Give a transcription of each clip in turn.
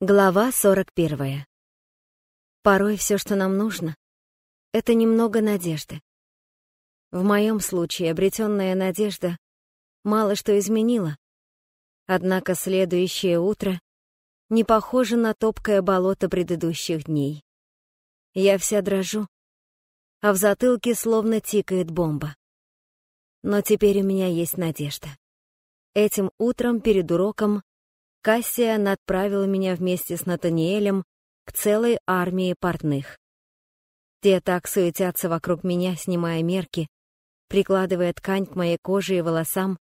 Глава 41. Порой все, что нам нужно, это немного надежды. В моем случае обретенная надежда мало что изменила. Однако следующее утро не похоже на топкое болото предыдущих дней. Я вся дрожу, а в затылке словно тикает бомба. Но теперь у меня есть надежда. Этим утром перед уроком Кассия отправила меня вместе с Натаниэлем к целой армии портных. Те так суетятся вокруг меня, снимая мерки, прикладывая ткань к моей коже и волосам,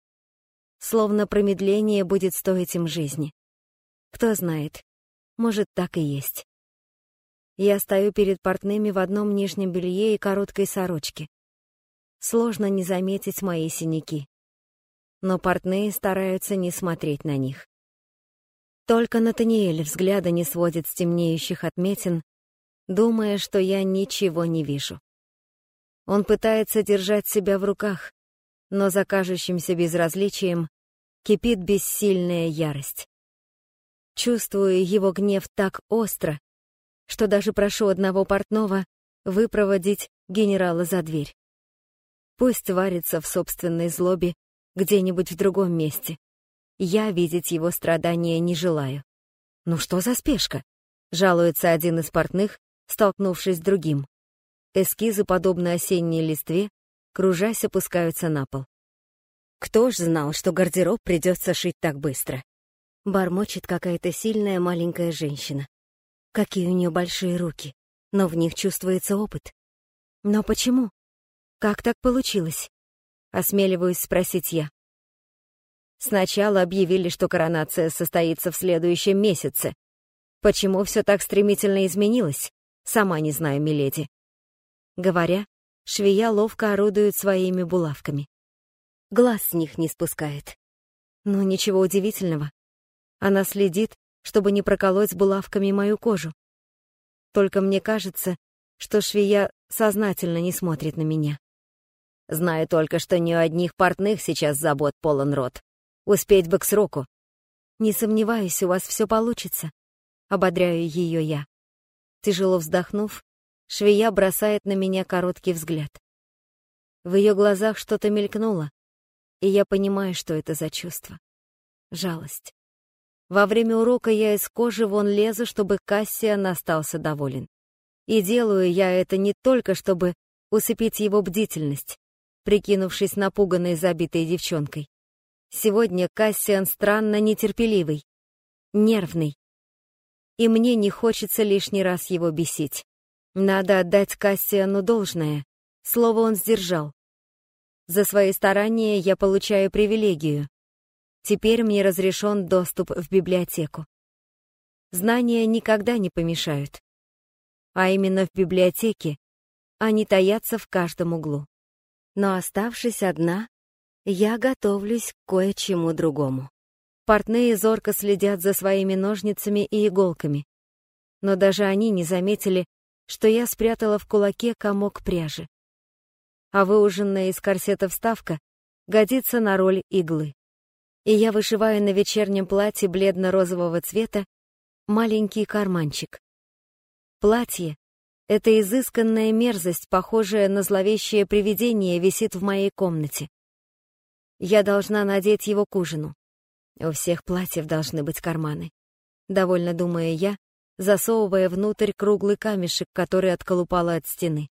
словно промедление будет стоить им жизни. Кто знает, может, так и есть. Я стою перед портными в одном нижнем белье и короткой сорочке. Сложно не заметить мои синяки. Но портные стараются не смотреть на них. Только Натаниэль взгляда не сводит с темнеющих отметин, думая, что я ничего не вижу. Он пытается держать себя в руках, но за кажущимся безразличием кипит бессильная ярость. Чувствую его гнев так остро, что даже прошу одного портного выпроводить генерала за дверь. Пусть варится в собственной злобе где-нибудь в другом месте. Я видеть его страдания не желаю. «Ну что за спешка?» — жалуется один из портных, столкнувшись с другим. Эскизы, подобно осенней листве, кружась, опускаются на пол. Кто ж знал, что гардероб придется шить так быстро? Бормочет какая-то сильная маленькая женщина. Какие у нее большие руки, но в них чувствуется опыт. Но почему? Как так получилось? Осмеливаюсь спросить я. Сначала объявили, что коронация состоится в следующем месяце. Почему все так стремительно изменилось? Сама не знаю, миледи. Говоря, швея ловко орудует своими булавками. Глаз с них не спускает. Но ничего удивительного. Она следит, чтобы не проколоть булавками мою кожу. Только мне кажется, что швея сознательно не смотрит на меня. Знаю только, что не у одних портных сейчас забот полон рот. Успеть бы к сроку. Не сомневаюсь, у вас все получится. Ободряю ее я. Тяжело вздохнув, швея бросает на меня короткий взгляд. В ее глазах что-то мелькнуло, и я понимаю, что это за чувство. Жалость. Во время урока я из кожи вон лезу, чтобы Кассиан остался доволен. И делаю я это не только, чтобы усыпить его бдительность, прикинувшись напуганной забитой девчонкой. Сегодня Кассиан странно нетерпеливый, нервный. И мне не хочется лишний раз его бесить. Надо отдать Кассиану должное. Слово он сдержал. За свои старания я получаю привилегию. Теперь мне разрешен доступ в библиотеку. Знания никогда не помешают. А именно в библиотеке они таятся в каждом углу. Но оставшись одна, я готовлюсь к кое-чему другому. Портные зорко следят за своими ножницами и иголками. Но даже они не заметили, что я спрятала в кулаке комок пряжи. А выуженная из корсета вставка годится на роль иглы. И я вышиваю на вечернем платье бледно-розового цвета маленький карманчик. Платье — это изысканная мерзость, похожая на зловещее привидение, висит в моей комнате. Я должна надеть его к ужину. У всех платьев должны быть карманы. Довольно думая я, засовывая внутрь круглый камешек, который отколупала от стены.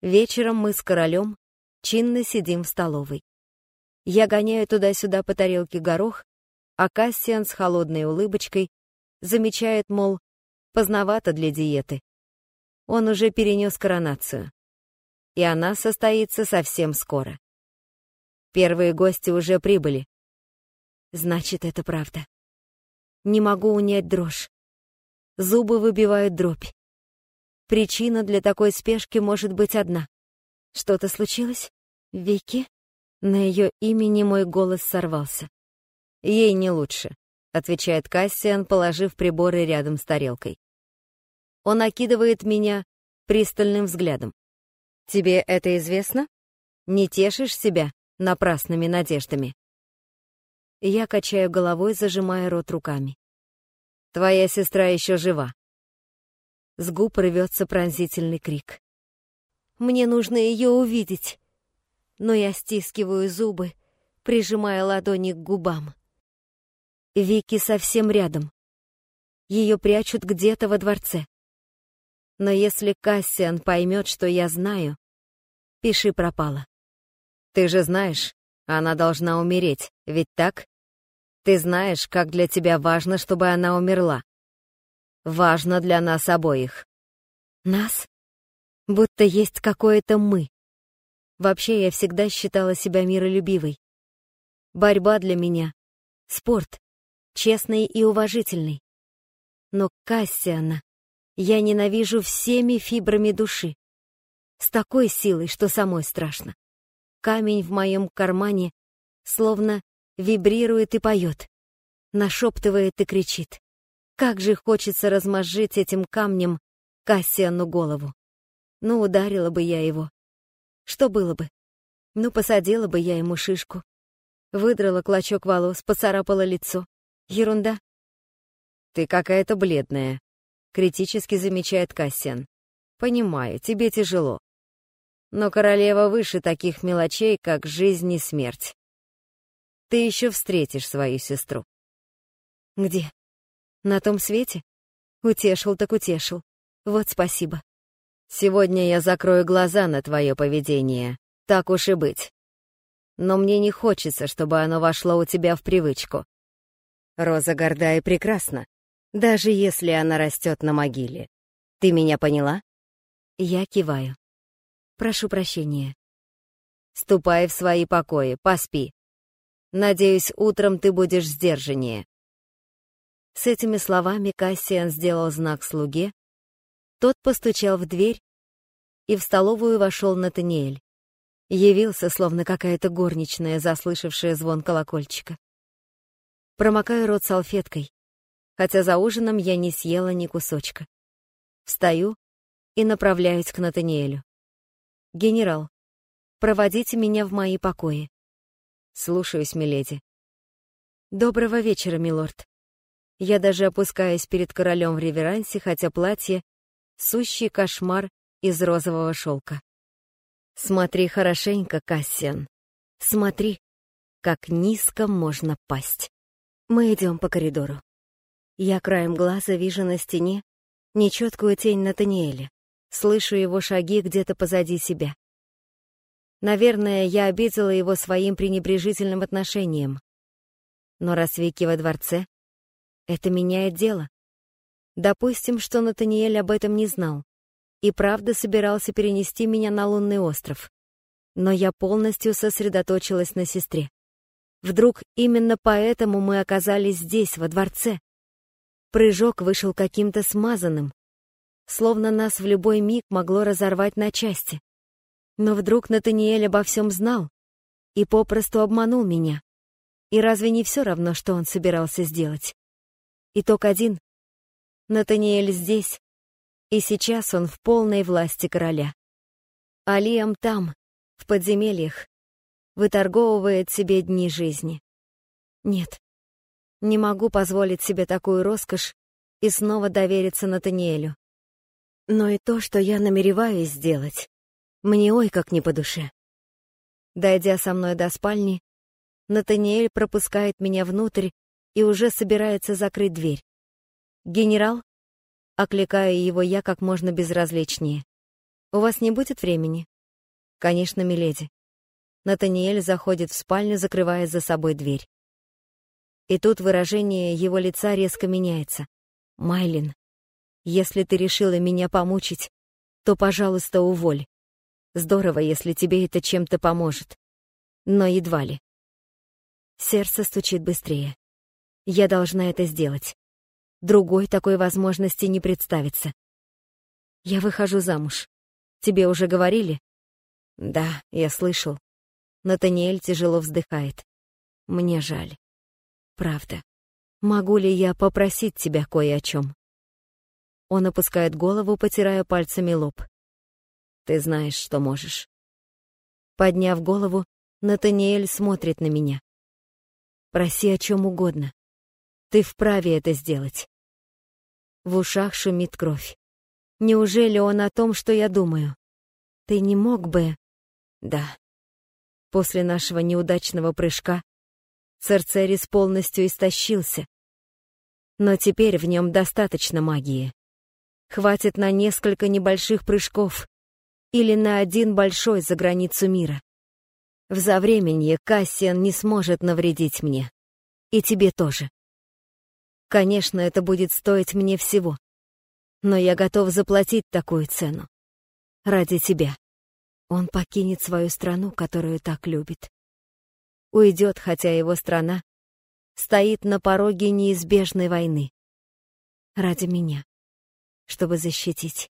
Вечером мы с королем чинно сидим в столовой. Я гоняю туда-сюда по тарелке горох, а Кассиан с холодной улыбочкой замечает, мол, поздновато для диеты. Он уже перенес коронацию. И она состоится совсем скоро. Первые гости уже прибыли. Значит, это правда. Не могу унять дрожь. Зубы выбивают дробь. Причина для такой спешки может быть одна. Что-то случилось? Вики? На ее имени мой голос сорвался. Ей не лучше, отвечает Кассиан, положив приборы рядом с тарелкой. Он окидывает меня пристальным взглядом. Тебе это известно? Не тешишь себя? Напрасными надеждами. Я качаю головой, зажимая рот руками. Твоя сестра еще жива. С губ рвется пронзительный крик. Мне нужно ее увидеть. Но я стискиваю зубы, прижимая ладони к губам. Вики совсем рядом. Ее прячут где-то во дворце. Но если Кассиан поймет, что я знаю, пиши пропало. Ты же знаешь, она должна умереть, ведь так? Ты знаешь, как для тебя важно, чтобы она умерла. Важно для нас обоих. Нас? Будто есть какое-то «мы». Вообще, я всегда считала себя миролюбивой. Борьба для меня — спорт, честный и уважительный. Но Кассиана я ненавижу всеми фибрами души. С такой силой, что самой страшно. Камень в моем кармане словно вибрирует и поет, нашептывает и кричит. Как же хочется размозжить этим камнем Кассиану голову. Ну, ударила бы я его. Что было бы? Ну, посадила бы я ему шишку. Выдрала клочок волос, поцарапала лицо. Ерунда. «Ты какая-то бледная», — критически замечает Кассиан. «Понимаю, тебе тяжело. Но королева выше таких мелочей, как жизнь и смерть. Ты еще встретишь свою сестру». «Где? На том свете? Утешил так утешил. Вот спасибо. Сегодня я закрою глаза на твое поведение. Так уж и быть. Но мне не хочется, чтобы оно вошло у тебя в привычку. Роза горда и прекрасна, даже если она растет на могиле. Ты меня поняла? Я киваю. Прошу прощения. Ступай в свои покои, поспи. Надеюсь, утром ты будешь сдержаннее. С этими словами Кассиан сделал знак слуге, тот постучал в дверь, и в столовую вошел Натаниэль. Явился, словно какая-то горничная, заслышавшая звон колокольчика. Промокаю рот салфеткой, хотя за ужином я не съела ни кусочка. Встаю и направляюсь к Натаниэлю. «Генерал, проводите меня в мои покои». «Слушаюсь, миледи». «Доброго вечера, милорд». Я даже опускаюсь перед королем в реверансе, хотя платье сущий кошмар из розового шелка. Смотри хорошенько, Кассиан. Смотри, как низко можно пасть. Мы идем по коридору. Я краем глаза вижу на стене нечеткую тень Натаниэля, слышу его шаги где-то позади себя. Наверное, я обидела его своим пренебрежительным отношением. Но раз Вики во дворце, это меняет дело. Допустим, что Натаниэль об этом не знал и правда собирался перенести меня на лунный остров. Но я полностью сосредоточилась на сестре. Вдруг именно поэтому мы оказались здесь, во дворце. Прыжок вышел каким-то смазанным, словно нас в любой миг могло разорвать на части. Но вдруг Натаниэль обо всем знал и попросту обманул меня. И разве не все равно, что он собирался сделать? Итог один Натаниэль здесь, и сейчас он в полной власти короля. Алиам там, в подземельях, выторговывает себе дни жизни. Нет, не могу позволить себе такую роскошь и снова довериться Натаниэлю. Но и то, что я намереваюсь сделать, мне ой как не по душе. Дойдя со мной до спальни, Натаниэль пропускает меня внутрь и уже собирается закрыть дверь. «Генерал?» — окликаю его я как можно безразличнее. «У вас не будет времени?» «Конечно, миледи». Натаниэль заходит в спальню, закрывая за собой дверь. И тут выражение его лица резко меняется. «Майлин, если ты решила меня помучить, то, пожалуйста, уволь. Здорово, если тебе это чем-то поможет. Но едва ли». Сердце стучит быстрее. Я должна это сделать. Другой такой возможности не представится. Я выхожу замуж. Тебе уже говорили? Да, я слышал. Натаниэль тяжело вздыхает. Мне жаль. Правда. Могу ли я попросить тебя кое о чем? Он опускает голову, потирая пальцами лоб. Ты знаешь, что можешь. Подняв голову, Натаниэль смотрит на меня. Проси о чем угодно. Ты вправе это сделать. В ушах шумит кровь. Неужели он о том, что я думаю? Ты не мог бы... Да. После нашего неудачного прыжка Церцерис полностью истощился. Но теперь в нем достаточно магии. Хватит на несколько небольших прыжков или на один большой за границу мира. В завременье Кассиан не сможет навредить мне. И тебе тоже. Конечно, это будет стоить мне всего. Но я готов заплатить такую цену. Ради тебя. Он покинет свою страну, которую так любит. Уйдет, хотя его страна стоит на пороге неизбежной войны. Ради меня. Чтобы защитить.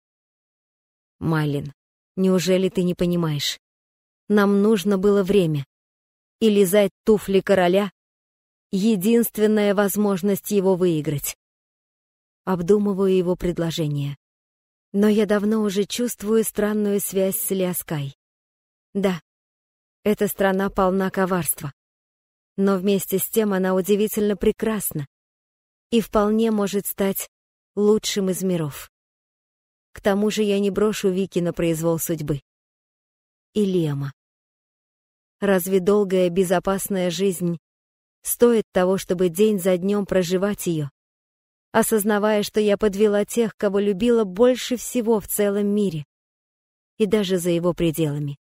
Майлин, неужели ты не понимаешь? Нам нужно было время. И лизать туфли короля — единственная возможность его выиграть. Обдумываю его предложение. Но я давно уже чувствую странную связь с Лиаскай. Да, эта страна полна коварства. Но вместе с тем она удивительно прекрасна и вполне может стать лучшим из миров. К тому же я не брошу Вики на произвол судьбы и Лема. Разве долгая безопасная жизнь стоит того, чтобы день за днем проживать ее, осознавая, что я подвела тех, кого любила больше всего в целом мире, и даже за его пределами?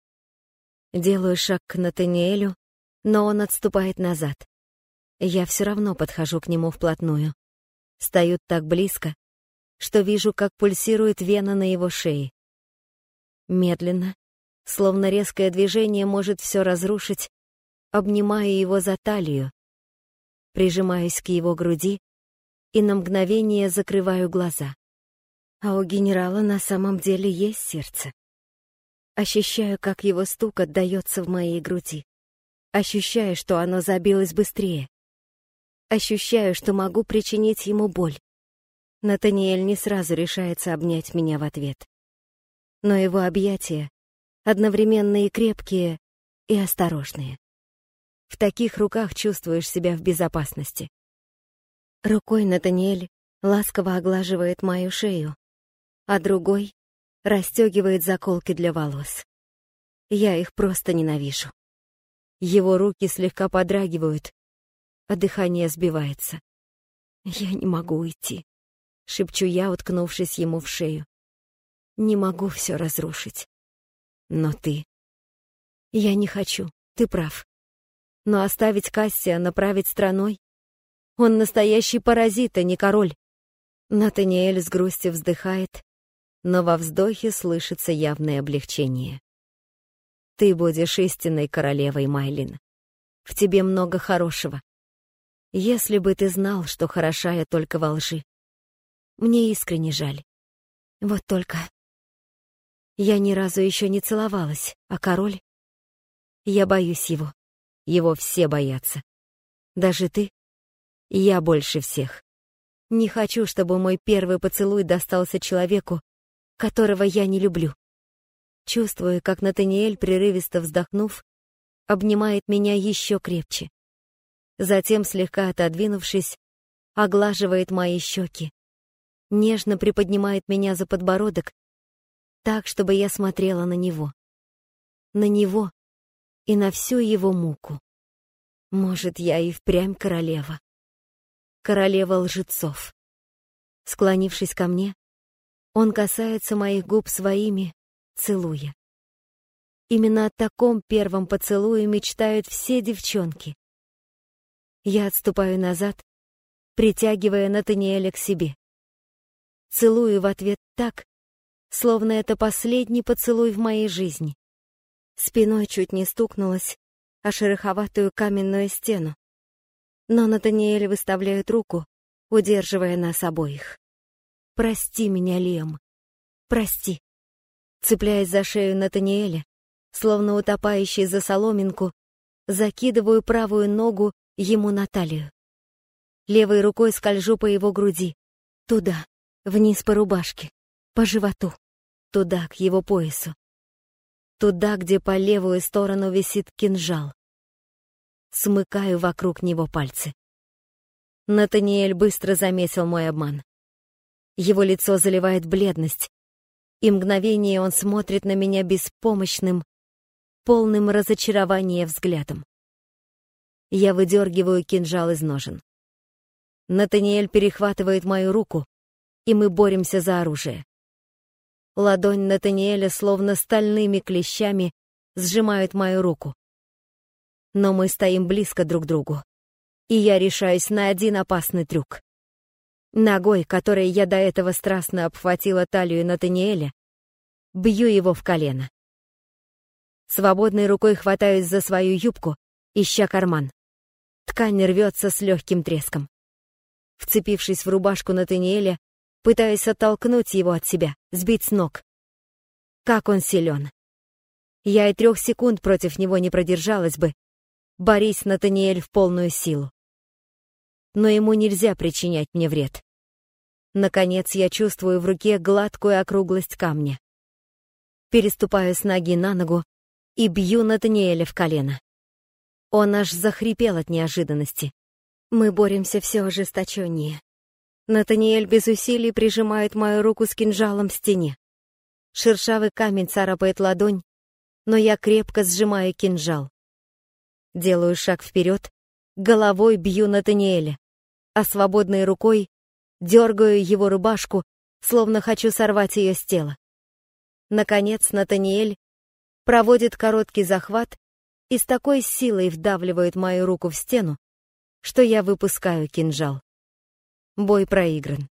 Делаю шаг к Натаниэлю, но он отступает назад. Я все равно подхожу к нему вплотную. Стою так близко, что вижу, как пульсирует вена на его шее. Медленно, словно резкое движение может все разрушить, обнимаю его за талию, прижимаюсь к его груди и на мгновение закрываю глаза. А у генерала на самом деле есть сердце. Ощущаю, как его стук отдаётся в моей груди. Ощущаю, что оно забилось быстрее. Ощущаю, что могу причинить ему боль. Натаниэль не сразу решается обнять меня в ответ. Но его объятия одновременно и крепкие, и осторожные. В таких руках чувствуешь себя в безопасности. Рукой Натаниэль ласково оглаживает мою шею, а другой расстегивает заколки для волос. Я их просто ненавижу. Его руки слегка подрагивают, а дыхание сбивается. «Я не могу уйти», — шепчу я, уткнувшись ему в шею. «Не могу все разрушить. Но ты...» «Я не хочу, ты прав. Но оставить Кассия направить страной? Он настоящий паразит, а не король». Натаниэль с грустью вздыхает, но во вздохе слышится явное облегчение. «Ты будешь истинной королевой, Майлин. В тебе много хорошего. Если бы ты знал, что хороша я только во лжи. Мне искренне жаль. Вот только я ни разу еще не целовалась, а король... Я боюсь его. Его все боятся. Даже ты? Я больше всех. Не хочу, чтобы мой первый поцелуй достался человеку, которого я не люблю. Чувствую, как Натаниэль, прерывисто вздохнув, обнимает меня еще крепче. Затем, слегка отодвинувшись, оглаживает мои щеки, нежно приподнимает меня за подбородок так, чтобы я смотрела на него. На него и на всю его муку. Может, я и впрямь королева. Королева лжецов. Склонившись ко мне, он касается моих губ своими, целуя. Именно о таком первом поцелуе мечтают все девчонки. Я отступаю назад, притягивая Натаниэля к себе. Целую в ответ так, словно это последний поцелуй в моей жизни. Спиной чуть не стукнулась о шероховатую каменную стену. Но Натаниэль выставляет руку, удерживая нас обоих. «Прости меня, Лем. Прости». Цепляясь за шею Натаниэля, словно утопающий за соломинку, закидываю правую ногу ему на талию. Левой рукой скольжу по его груди, туда, вниз по рубашке по животу, туда, к его поясу. Туда, где по левую сторону висит кинжал. Смыкаю вокруг него пальцы. Натаниэль быстро заметил мой обман. Его лицо заливает бледность, и мгновение он смотрит на меня беспомощным, полным разочарования взглядом. Я выдергиваю кинжал из ножен. Натаниэль перехватывает мою руку, и мы боремся за оружие. Ладонь Натаниэля словно стальными клещами сжимает мою руку. Но мы стоим близко друг к другу, и я решаюсь на один опасный трюк. Ногой, которой я до этого страстно обхватила талию Натаниэля, бью его в колено. Свободной рукой хватаюсь за свою юбку, ища карман. Ткань рвется с легким треском. Вцепившись в рубашку Натаниэля, пытаясь оттолкнуть его от себя, сбить с ног. Как он силен. Я и трех секунд против него не продержалась бы, борись Натаниэль в полную силу но ему нельзя причинять мне вред. Наконец я чувствую в руке гладкую округлость камня. Переступаю с ноги на ногу и бью Натаниэля в колено. Он аж захрипел от неожиданности. Мы боремся все ожесточеннее. Натаниэль без усилий прижимает мою руку с кинжалом к стене. Шершавый камень царапает ладонь, но я крепко сжимаю кинжал. Делаю шаг вперед, головой бью Натаниэля, а свободной рукой дергаю его рубашку, словно хочу сорвать ее с тела. Наконец Натаниэль проводит короткий захват и с такой силой вдавливает мою руку в стену, что я выпускаю кинжал. Бой проигран.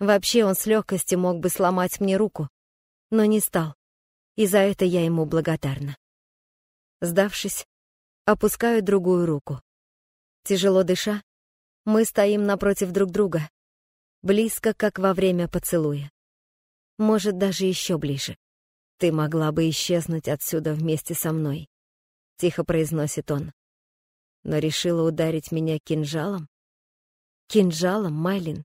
Вообще он с легкостью мог бы сломать мне руку, но не стал, и за это я ему благодарна. Сдавшись, опускаю другую руку. Тяжело дыша, мы стоим напротив друг друга, близко, как во время поцелуя. Может, даже еще ближе. «Ты могла бы исчезнуть отсюда вместе со мной», — тихо произносит он. «Но решила ударить меня кинжалом?» «Кинжалом, Майлин?»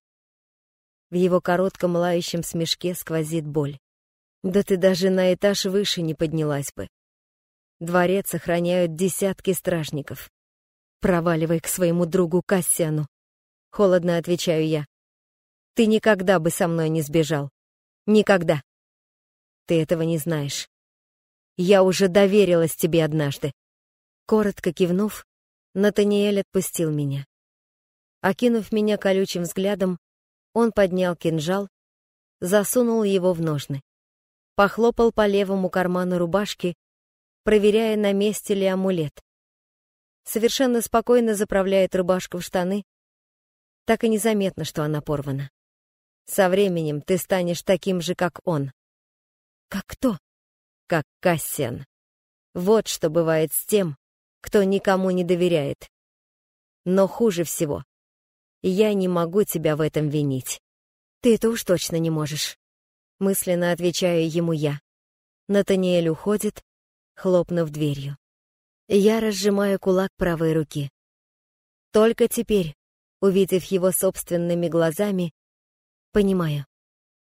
В его коротком лающем смешке сквозит боль. «Да ты даже на этаж выше не поднялась бы. Дворец охраняют десятки стражников. Проваливай к своему другу Кассиану. Холодно отвечаю я. Ты никогда бы со мной не сбежал. Никогда. Ты этого не знаешь. Я уже доверилась тебе однажды. Коротко кивнув, Натаниэль отпустил меня. Окинув меня колючим взглядом, он поднял кинжал, засунул его в ножны. Похлопал по левому карману рубашки, проверяя, на месте ли амулет совершенно спокойно заправляет рубашку в штаны. Так и незаметно, что она порвана. Со временем ты станешь таким же, как он. Как кто? Как Кассиан. Вот что бывает с тем, кто никому не доверяет. Но хуже всего. Я не могу тебя в этом винить. Ты это уж точно не можешь. Мысленно отвечаю ему я. Натаниэль уходит, хлопнув дверью. Я разжимаю кулак правой руки. Только теперь, увидев его собственными глазами, понимаю,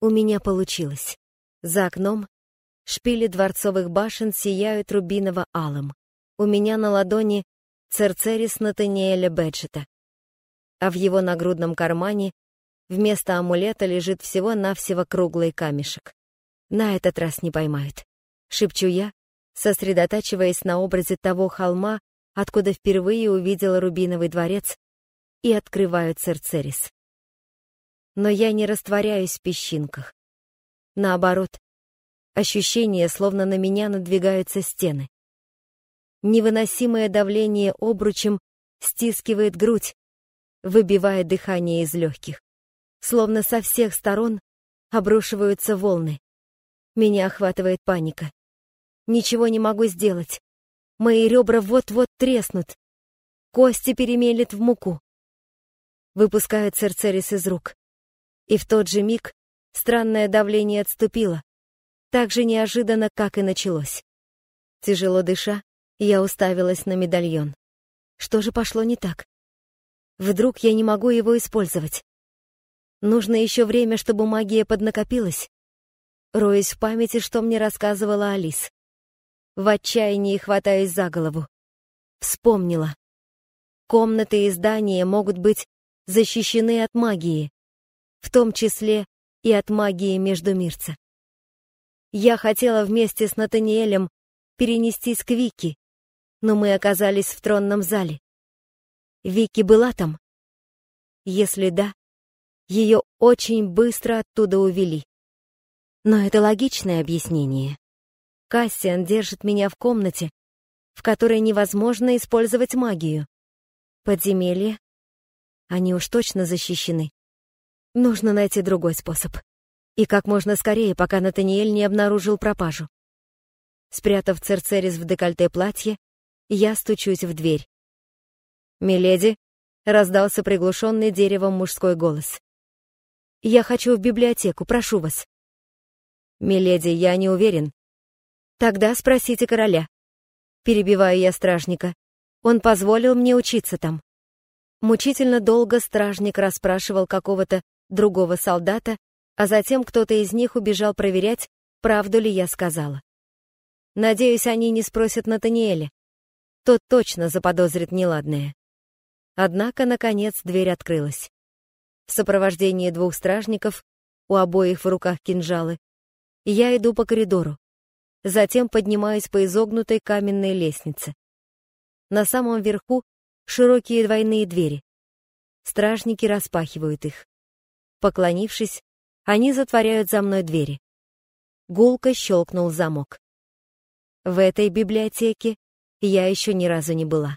у меня получилось. За окном шпили дворцовых башен сияют рубиново-алым. У меня на ладони церцерис Натаниэля Бэджета, а в его нагрудном кармане вместо амулета лежит всего-навсего круглый камешек. На этот раз не поймают. Шепчу я, сосредотачиваясь на образе того холма, откуда впервые увидела Рубиновый дворец, и открываю Церцерис. Но я не растворяюсь в песчинках. Наоборот, ощущение, словно на меня надвигаются стены. Невыносимое давление обручем стискивает грудь, выбивая дыхание из легких. Словно со всех сторон обрушиваются волны. Меня охватывает паника. Ничего не могу сделать. Мои ребра вот-вот треснут. Кости перемелет в муку. Выпускаю Церцерис из рук. И в тот же миг странное давление отступило. Так же неожиданно, как и началось. Тяжело дыша, я уставилась на медальон. Что же пошло не так? Вдруг я не могу его использовать? Нужно еще время, чтобы магия поднакопилась. Роюсь в памяти, что мне рассказывала Алис. В отчаянии хватаюсь за голову. Вспомнила. Комнаты и здания могут быть защищены от магии. в том числе и от магии Междумирца. Я хотела вместе с Натаниэлем перенестись к Вики, но мы оказались в тронном зале. Вики была там? Если да, ее очень быстро оттуда увели. Но это логичное объяснение. Кассиан держит меня в комнате, в которой невозможно использовать магию. Подземелье? Они уж точно защищены. Нужно найти другой способ. И как можно скорее, пока Натаниэль не обнаружил пропажу. Спрятав Церцерис в декольте платье, я стучусь в дверь. «Миледи», — раздался приглушенный деревом мужской голос. «Я хочу в библиотеку, прошу вас». «Миледи, я не уверен». «Тогда спросите короля». Перебиваю я стражника. Он позволил мне учиться там. Мучительно долго стражник расспрашивал какого-то другого солдата, а затем кто-то из них убежал проверять, правду ли я сказала. Надеюсь, они не спросят Натаниэля. Тот точно заподозрит неладное. Однако, наконец, дверь открылась. В сопровождении двух стражников, у обоих в руках кинжалы, я иду по коридору. Затем поднимаюсь по изогнутой каменной лестнице. На самом верху широкие двойные двери. Стражники распахивают их. Поклонившись, они затворяют за мной двери. Гулко щелкнул замок. В этой библиотеке я еще ни разу не была.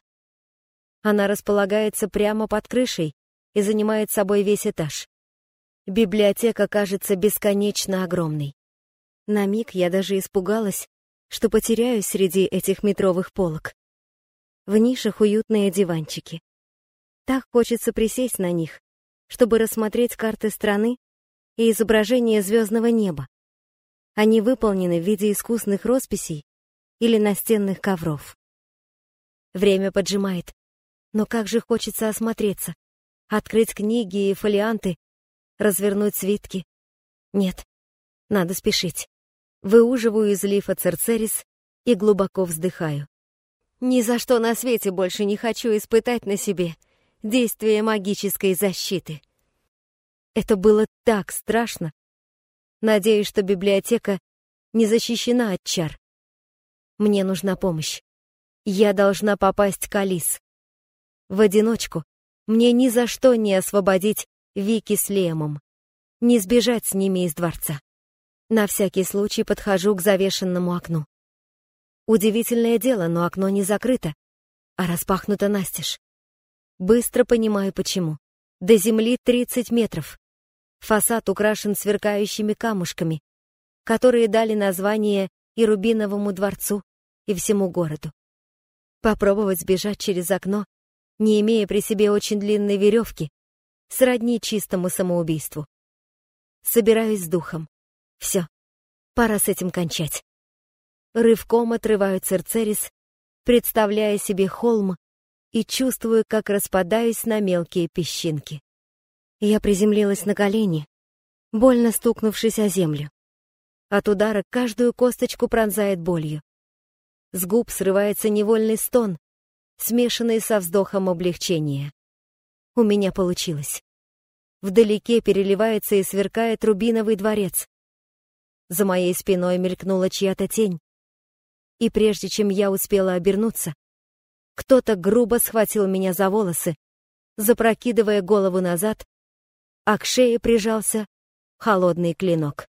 Она располагается прямо под крышей и занимает собой весь этаж. Библиотека кажется бесконечно огромной. На миг я даже испугалась, что потеряюсь среди этих метровых полок. В нишах уютные диванчики. Так хочется присесть на них, чтобы рассмотреть карты страны и изображение звездного неба. Они выполнены в виде искусных росписей или настенных ковров. Время поджимает. Но как же хочется осмотреться, открыть книги и фолианты, развернуть свитки. Нет, надо спешить. Выуживаю из лифа Церцерис и глубоко вздыхаю. Ни за что на свете больше не хочу испытать на себе действие магической защиты. Это было так страшно. Надеюсь, что библиотека не защищена от чар. Мне нужна помощь. Я должна попасть к Алис. В одиночку мне ни за что не освободить Вики с Лемом, не сбежать с ними из дворца. На всякий случай подхожу к завешенному окну. Удивительное дело, но окно не закрыто, а распахнуто настежь. Быстро понимаю, почему. До земли 30 метров. Фасад украшен сверкающими камушками, которые дали название и Рубиновому дворцу, и всему городу. Попробовать сбежать через окно, не имея при себе очень длинной веревки, сродни чистому самоубийству. Собираюсь с духом. Все, пора с этим кончать. Рывком отрываю Церцерис, представляя себе холм и чувствую, как распадаюсь на мелкие песчинки. Я приземлилась на колени, больно стукнувшись о землю. От удара каждую косточку пронзает болью. С губ срывается невольный стон, смешанный со вздохом облегчения. У меня получилось. Вдалеке переливается и сверкает рубиновый дворец. За моей спиной мелькнула чья-то тень. И прежде чем я успела обернуться, кто-то грубо схватил меня за волосы, запрокидывая голову назад, а к шее прижался холодный клинок.